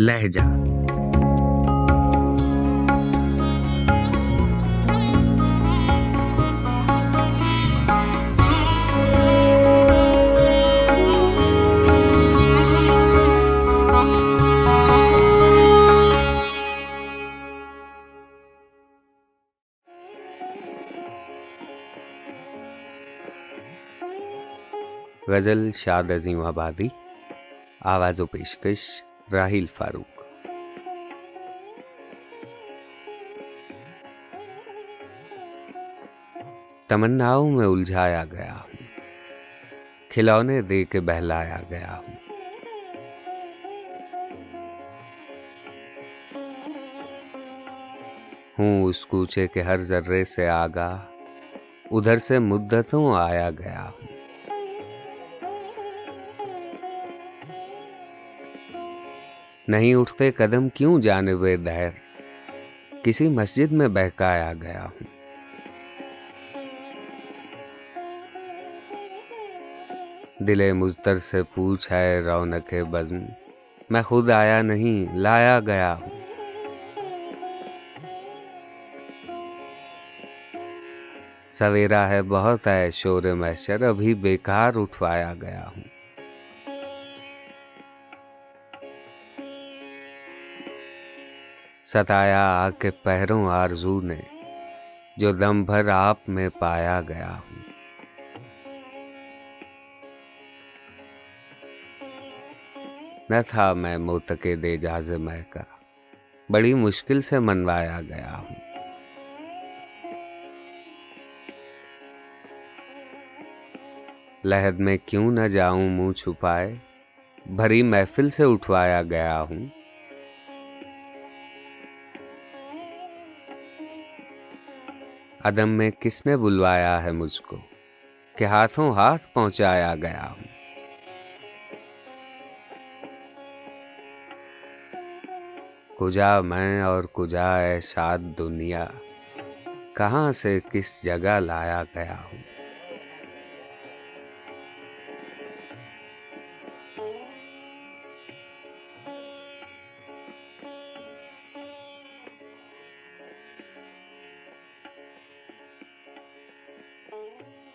لہجہ۔ غزل شاد عظیم آبادی آواز و پیشکش راہیل فاروق۔ تمناؤں میں الجھایا گیا ہوں۔ کھلونے دے کے بہلایا گیا ہوں۔ ہوں اس کوچے کے ہر ذرے سے آگا ادھر سے مدتوں آیا گیا ہوں۔ نہیں اٹھتے قدم کیوں جانے ہوئے دہر؟ کسی مسجد میں بہکایا گیا ہوں۔ دل مزتر سے پوچھ ہے رونق بزم۔ میں خود آیا نہیں، لایا گیا ہوں۔ سویرا ہے بہت ہے شور محشر، ابھی بیکار اٹھوایا گیا ہوں۔ ستایا آ کے پہروں آرزو نے، جو دم بھر آپ میں پایا گیا ہوں۔ نہ تھا میں موتکے دے جاز میں کا بڑی مشکل سے منوایا گیا ہوں۔ لہد میں کیوں نہ جاؤں منہ چھپائے، بھری محفل سے اٹھوایا گیا ہوں۔ عدم میں کس نے بلوایا ہے مجھ کو کہ ہاتھوں ہاتھ پہنچایا گیا ہوں؟ کجا میں اور کجا اے شاد دنیا، کہاں سے کس جگہ لایا گیا ہوں؟ Yeah.